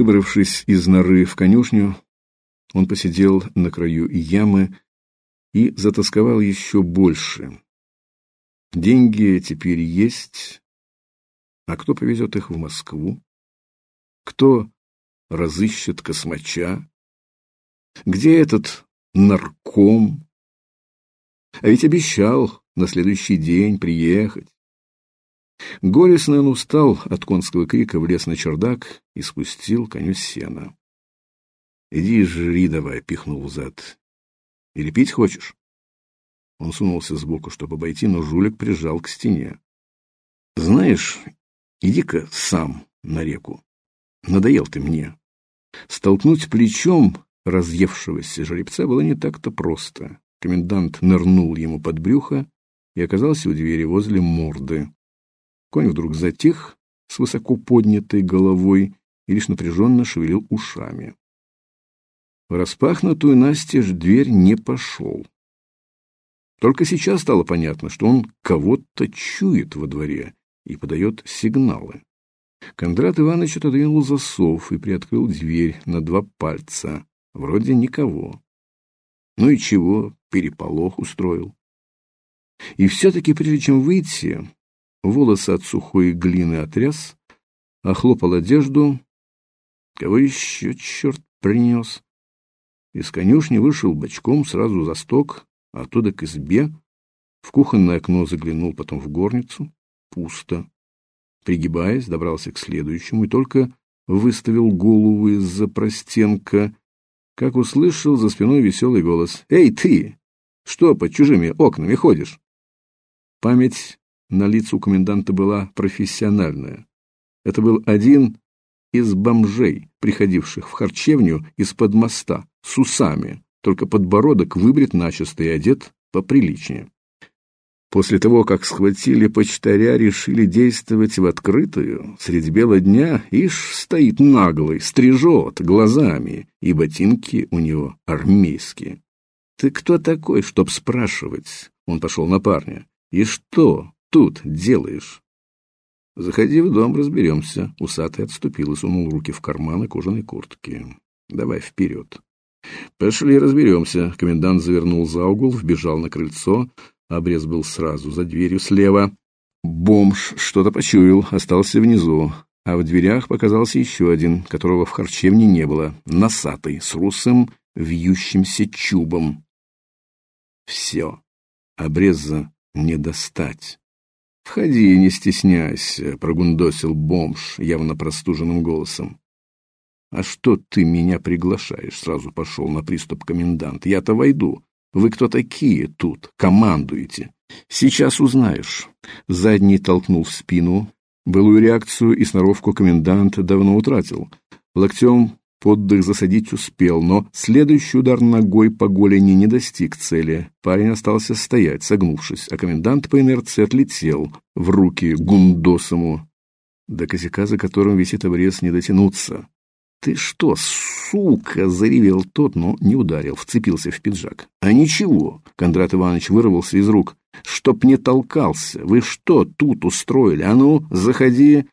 Выбравшись из норы в конюшню, он посидел на краю ямы и затасковал еще больше. Деньги теперь есть, а кто повезет их в Москву? Кто разыщет космача? Где этот нарком? А ведь обещал на следующий день приехать. Горестно он устал от конского крика, влез на чердак и спустил коню сена. — Иди жри давай, — пихнул взад. — Или пить хочешь? Он сунулся сбоку, чтобы обойти, но жулик прижал к стене. — Знаешь, иди-ка сам на реку. Надоел ты мне. Столкнуть плечом разъевшегося жеребца было не так-то просто. Комендант нырнул ему под брюхо и оказался у двери возле морды. Конь вдруг затих с высоко поднятой головой и лишь напряженно шевелил ушами. В распахнутую настежь дверь не пошел. Только сейчас стало понятно, что он кого-то чует во дворе и подает сигналы. Кондрат Иванович отодвинул засов и приоткрыл дверь на два пальца. Вроде никого. Ну и чего, переполох устроил. И все-таки, прежде чем выйти, волосы от сухой глины отряс, охлопал одежду. Кого еще черт принес? Из конюшни вышел бочком сразу за сток, оттуда к избе. В кухонное окно заглянул, потом в горницу. Пусто. Пригибаясь, добрался к следующему и только выставил голову из-за простенка, как услышал за спиной веселый голос. «Эй, ты! Что под чужими окнами ходишь?» Память на лицу коменданта была профессиональная. Это был один из бомжей, приходивших в харчевню из-под моста, с усами, только подбородок выбрит начисто и одет поприличнее. После того, как схватили почтаря, решили действовать в открытую. Средь бела дня ишь стоит наглый, стрижет глазами, и ботинки у него армейские. «Ты кто такой, чтоб спрашивать?» Он пошел на парня. «И что тут делаешь?» «Заходи в дом, разберемся». Усатый отступил и сунул руки в карманы кожаной куртки. «Давай вперед». «Пошли разберемся». Комендант завернул за угол, вбежал на крыльцо, Обрез был сразу за дверью слева. Бомж что-то почуял, остался внизу, а в дверях показался еще один, которого в харчевне не было, носатый, с русым, вьющимся чубом. Все, обреза не достать. «Входи, не стесняйся», — прогундосил бомж явно простуженным голосом. «А что ты меня приглашаешь?» — сразу пошел на приступ комендант. «Я-то войду. Вы кто такие тут? Командуете? Сейчас узнаешь. Задний толкнул в спину. Былую реакцию и сноровку комендант давно утратил. Локтем поддых засадить успел, но следующий удар ногой по голени не достиг цели. Парень остался стоять, согнувшись, а комендант по инерции отлетел в руки гундосому. До косяка, за которым висит обрез, не дотянуться. «Ты что, сука!» — заревел тот, но не ударил, вцепился в пиджак. «А ничего!» — Кондрат Иванович вырвался из рук. «Чтоб не толкался! Вы что тут устроили? А ну, заходи!»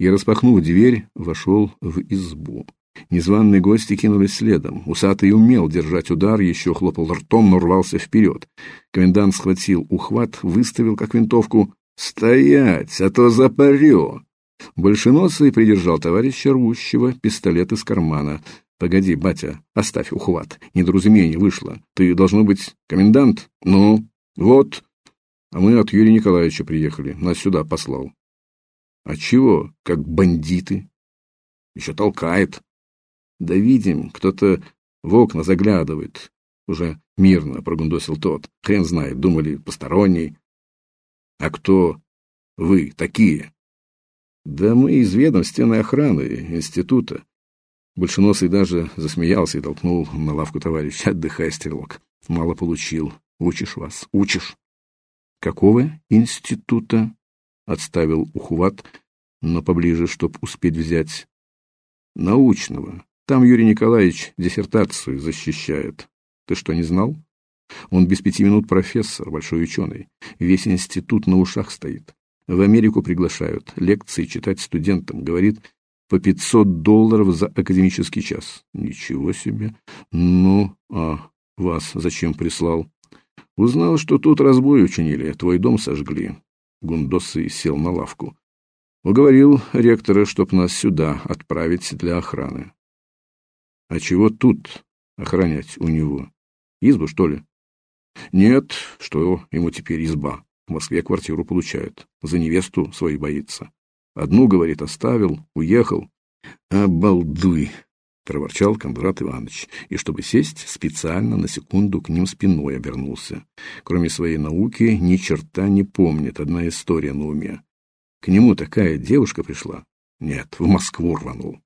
И, распахнув дверь, вошел в избу. Незваные гости кинулись следом. Усатый умел держать удар, еще хлопал ртом, но рвался вперед. Комендант схватил ухват, выставил как винтовку. «Стоять, а то запарю!» Большеносый придержал товарища рвущего пистолет из кармана. «Погоди, батя, оставь ухват. Недоразумение вышло. Ты, должно быть, комендант? Ну, вот. А мы от Юрия Николаевича приехали. Нас сюда послал». «А чего? Как бандиты?» «Еще толкает». «Да видим, кто-то в окна заглядывает». Уже мирно прогундосил тот. Хрен знает, думали, посторонний. «А кто вы такие?» Да мы из ведомственной охраны, института. Большеносый даже засмеялся и толкнул на лавку товарища. Отдыхай, стрелок. Мало получил. Учишь вас. Учишь. Какого института? Отставил ухват, но поближе, чтоб успеть взять. Научного. Там Юрий Николаевич диссертацию защищает. Ты что, не знал? Он без пяти минут профессор, большой ученый. Весь институт на ушах стоит. В Америку приглашают, лекции читать студентам. Говорит, по 500 долларов за академический час. Ничего себе. Ну, а вас зачем прислал? Узнал, что тут разбой учинили, твой дом сожгли. Гундосы сел на лавку. Уговорил ректора, чтоб нас сюда отправить для охраны. А чего тут охранять у него? Избу, что ли? Нет, что ему теперь изба. В Москве квартиру получает. За невесту свою боится. Одну, говорит, оставил, уехал. Обалдуй, проворчал Кондрат Иванович, и чтобы сесть, специально на секунду к ним спиной обернулся. Кроме своей науки, ни черта не помнит, одна история на уме. К нему такая девушка пришла. Нет, в Москву рванул.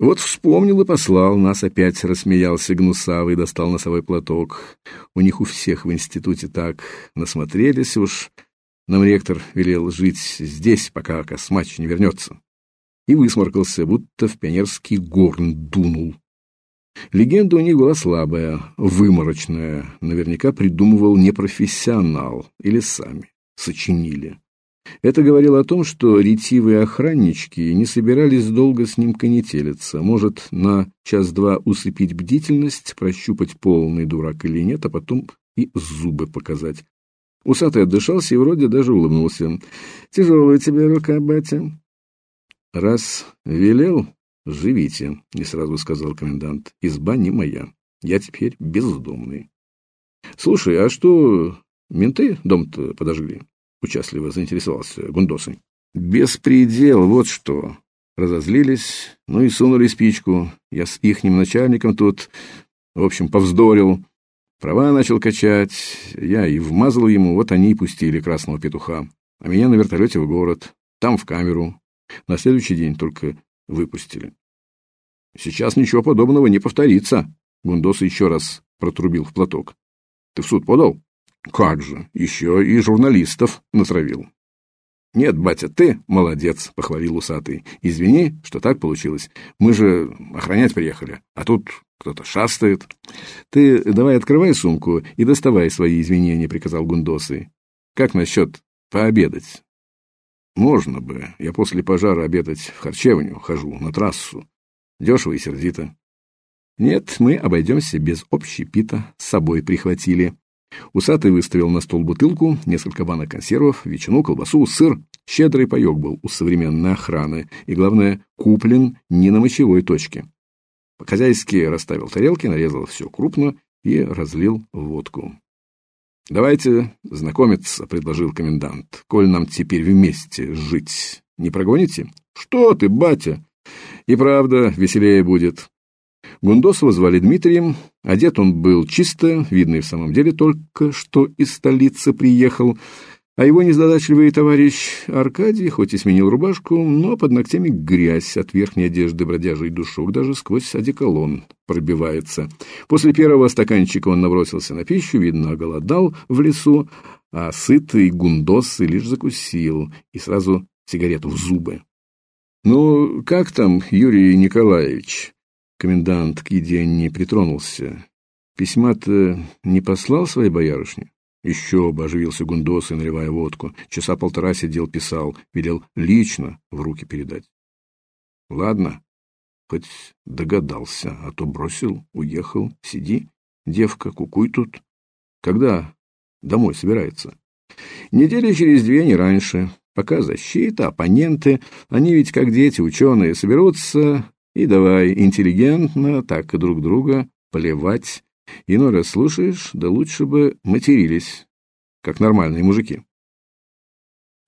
Вот вспомнил и послал, нас опять рассмеялся гнусавый, достал носовой платок. У них у всех в институте так насмотрелись уж. Нам ректор велел жить здесь, пока Космач не вернется и высморкался, будто в пионерский горн дунул. Легенда у них была слабая, выморочная, наверняка придумывал не профессионал или сами сочинили. Это говорило о том, что ретивые охраннички не собирались долго с ним конетелиться, может, на час-два усыпить бдительность, прощупать полный дурак или нет, а потом и зубы показать. Усатый отдышался и вроде даже улыбнулся. «Тяжелая тебе рука, батя. Раз велел, живите, не сразу сказал комендант. Изба не моя. Я теперь бездомный. Слушай, а что менты дом-то подожгли? Участливо заинтересовался Гундосый. Беспредел, вот что. Разозлились, ну и сунули спичку. Я с ихним начальником тут, в общем, повздорил. Права начал качать, я и вмазал ему, вот они и пустили красного петуха. А меня на вертолете в город, там в камеру, на следующий день только выпустили. Сейчас ничего подобного не повторится. Гундос еще раз протрубил в платок. Ты в суд подал? Как же, еще и журналистов натравил. Нет, батя, ты молодец, похвалил усатый. Извини, что так получилось. Мы же охранять приехали, а тут кто-то шастает. Ты давай открывай сумку и доставай свои извинения, приказал Гундосы. Как насчет пообедать? Можно бы. Я после пожара обедать в харчевню хожу, на трассу. Дешево и сердито. Нет, мы обойдемся без общепита, с собой прихватили. Усатый выставил на стол бутылку, несколько банок консервов, ветчину, колбасу, сыр. Щедрый паёк был у современной охраны, и, главное, куплен не на мочевой точке. По-хозяйски расставил тарелки, нарезал все крупно и разлил водку. «Давайте знакомиться», — предложил комендант. «Коль нам теперь вместе жить, не прогоните?» «Что ты, батя?» «И правда, веселее будет». Гундосова звали Дмитрием, одет он был чисто, видно и в самом деле только что из столицы приехал, а его незадачливый товарищ Аркадий, хоть и сменил рубашку, но под ногтями грязь от верхней одежды бродяжий душок даже сквозь одеколон пробивается. После первого стаканчика он набросился на пищу, видно, оголодал в лесу, а сытый гундосы лишь закусил и сразу сигарету в зубы. «Ну, как там, Юрий Николаевич?» Комендант к еде не притронулся. «Письма-то не послал своей боярышне?» Еще бы, оживился Гундос и наливая водку. Часа полтора сидел, писал, велел лично в руки передать. Ладно, хоть догадался, а то бросил, уехал, сиди, девка, кукуй тут. Когда домой собирается? Недели через две, не раньше. Пока защита, оппоненты, они ведь как дети, ученые, соберутся и давай интеллигентно так и друг друга поливать Иной раз слушаешь, да лучше бы матерились, как нормальные мужики.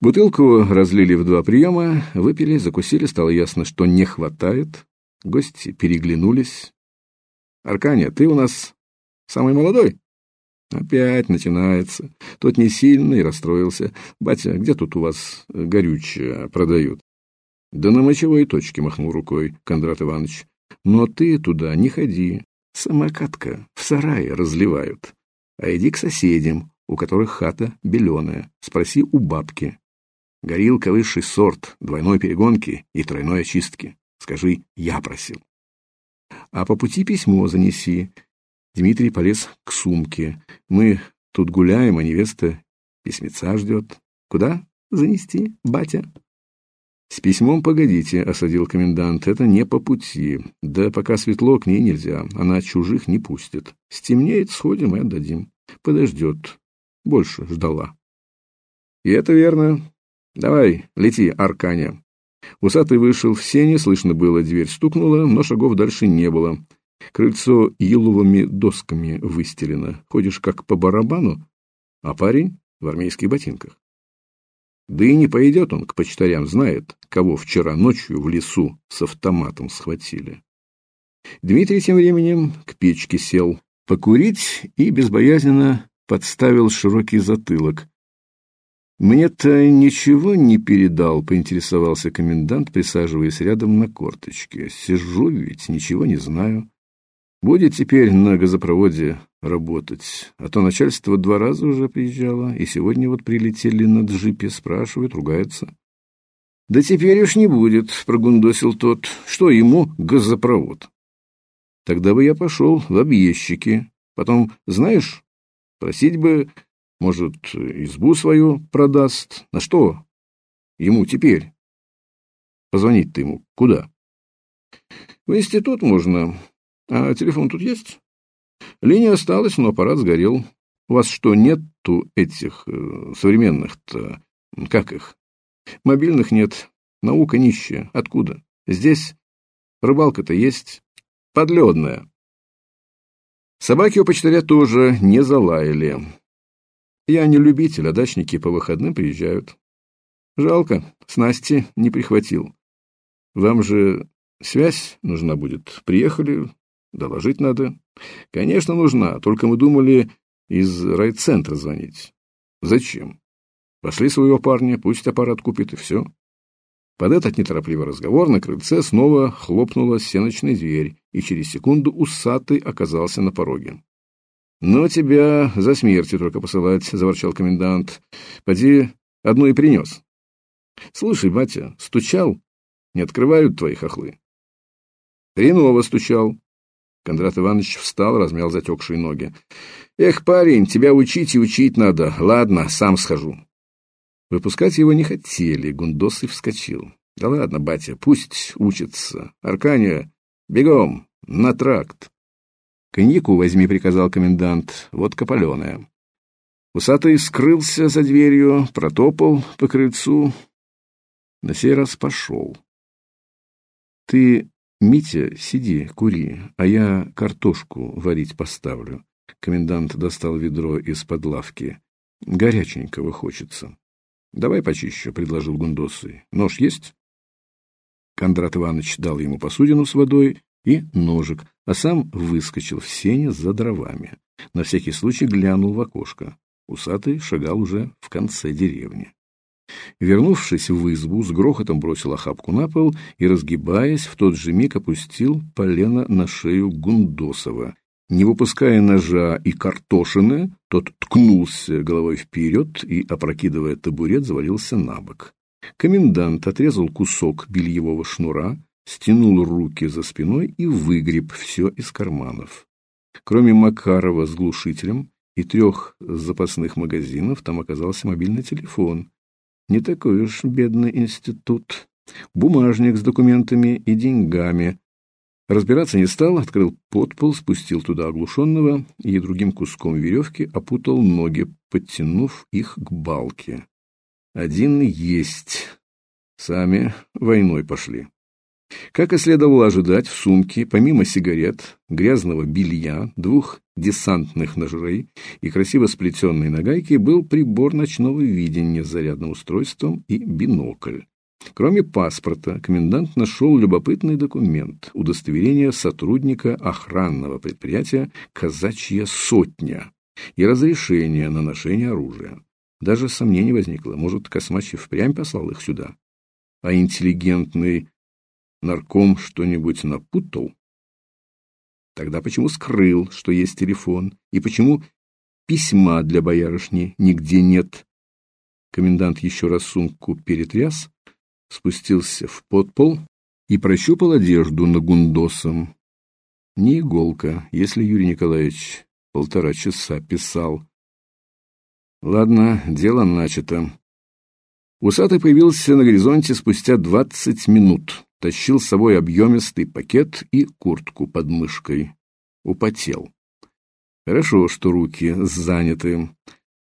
Бутылку разлили в два приема, выпили, закусили, стало ясно, что не хватает. Гости переглянулись. «Арканя, ты у нас самый молодой?» Опять начинается. Тот не сильный, расстроился. «Батя, где тут у вас горючее продают?» «Да на мочевой точке», — махнул рукой Кондрат Иванович. «Но ты туда не ходи. Самокатка в сарае разливают. А иди к соседям, у которых хата беленая. Спроси у бабки. Горилка высший сорт, двойной перегонки и тройной очистки. Скажи, я просил. А по пути письмо занеси. Дмитрий полез к сумке. Мы тут гуляем, а невеста письмеца ждет. Куда занести, батя? С письмом погодите, осадил комендант. Это не по пути. Да пока светло, к ней нельзя. Она чужих не пустит. Стемнеет, сходим и отдадим. Подождет. Больше ждала. И это верно. Давай, лети, Арканя. Усатый вышел в сене, слышно было, дверь стукнула, но шагов дальше не было. Крыльцо еловыми досками выстелено. Ходишь как по барабану, а парень в армейских ботинках. Да и не пойдет он к почтарям, знает, кого вчера ночью в лесу с автоматом схватили. Дмитрий тем временем к печке сел покурить и безбоязненно подставил широкий затылок. «Мне-то ничего не передал», — поинтересовался комендант, присаживаясь рядом на корточке. «Сижу ведь, ничего не знаю. Будет теперь на газопроводе работать. А то начальство два раза уже приезжало, и сегодня вот прилетели на джипе, спрашивают, ругаются. Да теперь уж не будет, прогундосил тот. Что ему газопровод? Тогда бы я пошел в объездчики. Потом, знаешь, просить бы, может, избу свою продаст. На что ему теперь? Позвонить-то ему куда? В институт можно. А телефон тут есть? Линия осталась, но аппарат сгорел. У вас что, нету этих э, современных-то, как их? Мобильных нет. Наука нищая. Откуда? Здесь рыбалка-то есть. Подледная. Собаки у почтаря тоже не залаяли. Я не любитель, а дачники по выходным приезжают. Жалко, снасти не прихватил. Вам же связь нужна будет. Приехали, доложить надо. Конечно, нужна, только мы думали из райцентра звонить. Зачем? Пошли своего парня, пусть аппарат купит, и все. Под этот неторопливый разговор на крыльце снова хлопнула сеночная дверь, и через секунду усатый оказался на пороге. «Но тебя за смертью только посылать», — заворчал комендант. «Поди, одну и принес». «Слушай, батя, стучал? Не открывают твои хохлы?» «Хреново стучал. Кондрат Иванович встал, размял затекшие ноги. «Эх, парень, тебя учить и учить надо. Ладно, сам схожу». Выпускать его не хотели, Гундосый вскочил. «Да ладно, батя, пусть учится. Аркания, бегом, на тракт». «Коньяку возьми», — приказал комендант, — «водка паленая». Усатый скрылся за дверью, протопал по крыльцу. На сей раз пошел. «Ты «Митя, сиди, кури, а я картошку варить поставлю». Комендант достал ведро из-под лавки. «Горяченького хочется». «Давай почищу», — предложил Гундосы. «Нож есть?» Кондрат Иванович дал ему посудину с водой и ножик, а сам выскочил в сене за дровами. На всякий случай глянул в окошко. Усатый шагал уже в конце деревни. Вернувшись в избу, с грохотом бросил охапку на пол и, разгибаясь, в тот же миг опустил полено на шею Гундосова. Не выпуская ножа и картошины, тот ткнулся головой вперед и, опрокидывая табурет, завалился на бок. Комендант отрезал кусок бельевого шнура, стянул руки за спиной и выгреб все из карманов. Кроме Макарова с глушителем и трех запасных магазинов, там оказался мобильный телефон. Не такой уж бедный институт. Бумажник с документами и деньгами. Разбираться не стал, открыл подпол, спустил туда оглушенного и другим куском веревки опутал ноги, подтянув их к балке. Один есть. Сами войной пошли. Как и следовало ожидать, в сумке, помимо сигарет, грязного белья, двух десантных ножей и красиво сплетенной нагайки, был прибор ночного видения с зарядным устройством и бинокль. Кроме паспорта, комендант нашел любопытный документ – удостоверение сотрудника охранного предприятия «Казачья сотня» и разрешение на ношение оружия. Даже сомнений возникло, может, Космачев впрямь послал их сюда. А интеллигентный нарком что-нибудь напутал? Тогда почему скрыл, что есть телефон? И почему письма для боярышни нигде нет? Комендант еще раз сумку перетряс, спустился в подпол и прощупал одежду на гундосом. Не иголка, если Юрий Николаевич полтора часа писал. Ладно, дело начато. Усатый появился на горизонте спустя двадцать минут. Тащил с собой объемистый пакет и куртку под мышкой. Употел. Хорошо, что руки заняты.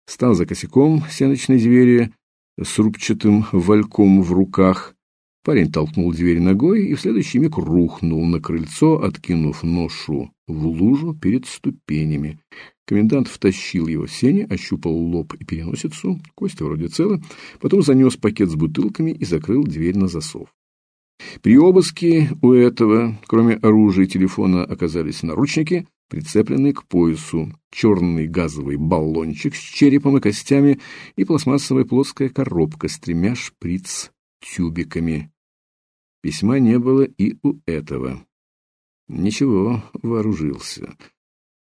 Стал за косяком сеночной двери с рубчатым вальком в руках. Парень толкнул дверь ногой и в следующий миг рухнул на крыльцо, откинув ношу в лужу перед ступенями. Комендант втащил его в сени, ощупал лоб и переносицу, кости вроде целы, потом занес пакет с бутылками и закрыл дверь на засов. При обыске у этого, кроме оружия и телефона, оказались наручники, прицепленные к поясу, черный газовый баллончик с черепом и костями и пластмассовая плоская коробка с тремя шприц-тюбиками. Письма не было и у этого. Ничего, вооружился.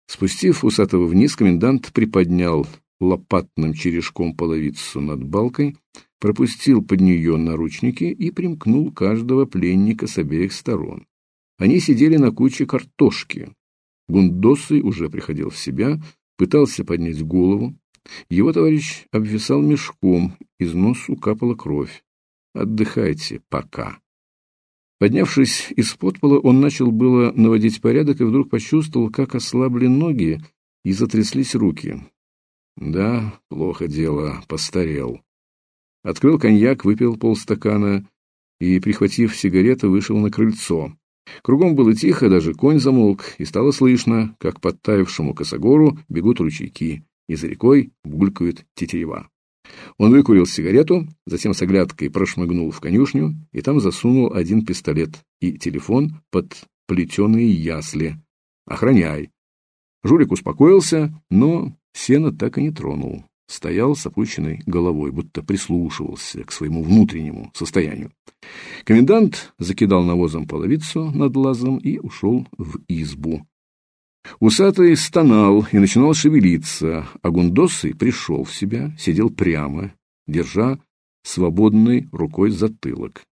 Спустив усатого вниз, комендант приподнял лопатным черешком половицу над балкой, пропустил под нее наручники и примкнул каждого пленника с обеих сторон. Они сидели на куче картошки. Гундосый уже приходил в себя, пытался поднять голову. Его товарищ обвисал мешком, из носу капала кровь. «Отдыхайте пока». Поднявшись из-под пола, он начал было наводить порядок и вдруг почувствовал, как ослабли ноги и затряслись руки. Да, плохо дело, постарел. Открыл коньяк, выпил полстакана и, прихватив сигарету, вышел на крыльцо. Кругом было тихо, даже конь замолк, и стало слышно, как под таявшему косогору бегут ручейки, и за рекой булькают тетерева. Он выкурил сигарету, затем с оглядкой прошмыгнул в конюшню и там засунул один пистолет и телефон под плетеные ясли. «Охраняй!» Жулик успокоился, но сено так и не тронул. Стоял с опущенной головой, будто прислушивался к своему внутреннему состоянию. Комендант закидал навозом половицу над лазом и ушел в избу. Усатый стонал и начинал шевелиться, а Гундосый пришел в себя, сидел прямо, держа свободной рукой затылок.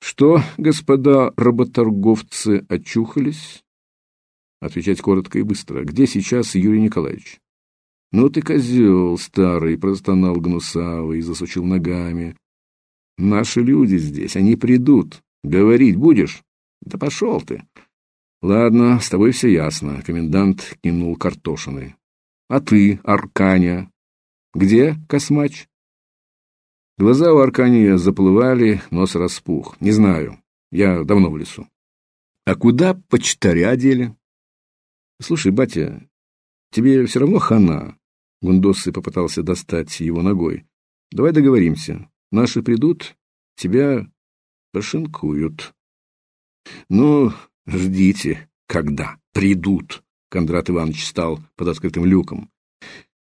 Что, господа работорговцы, очухались? Отвечать коротко и быстро. Где сейчас Юрий Николаевич? Ну ты козел старый, простонал гнусавый и засучил ногами. Наши люди здесь, они придут. Говорить будешь? Да пошел ты. Ладно, с тобой все ясно. Комендант кинул картошины. А ты, Арканя? Где Космач? Глаза у Аркания заплывали, нос распух. Не знаю. Я давно в лесу. А куда почтаря дели? Слушай, батя, тебе все равно хана. Гундосы попытался достать его ногой. Давай договоримся. Наши придут, тебя пошинкуют. Ну, Ждите, когда придут. Кондрат Иванович стал под открытым люком.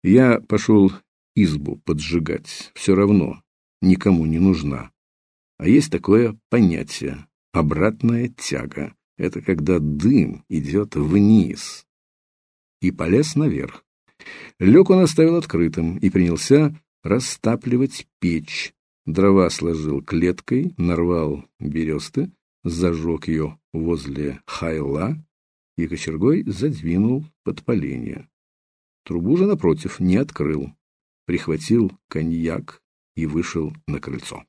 Я пошел избу поджигать. Все равно никому не нужна. А есть такое понятие — обратная тяга. Это когда дым идет вниз. И полез наверх. Люк он оставил открытым и принялся растапливать печь. Дрова сложил клеткой, нарвал бересты, зажег ее возле хайла и кочергой задвинул под поленье. Трубу же, напротив, не открыл, прихватил коньяк и вышел на крыльцо.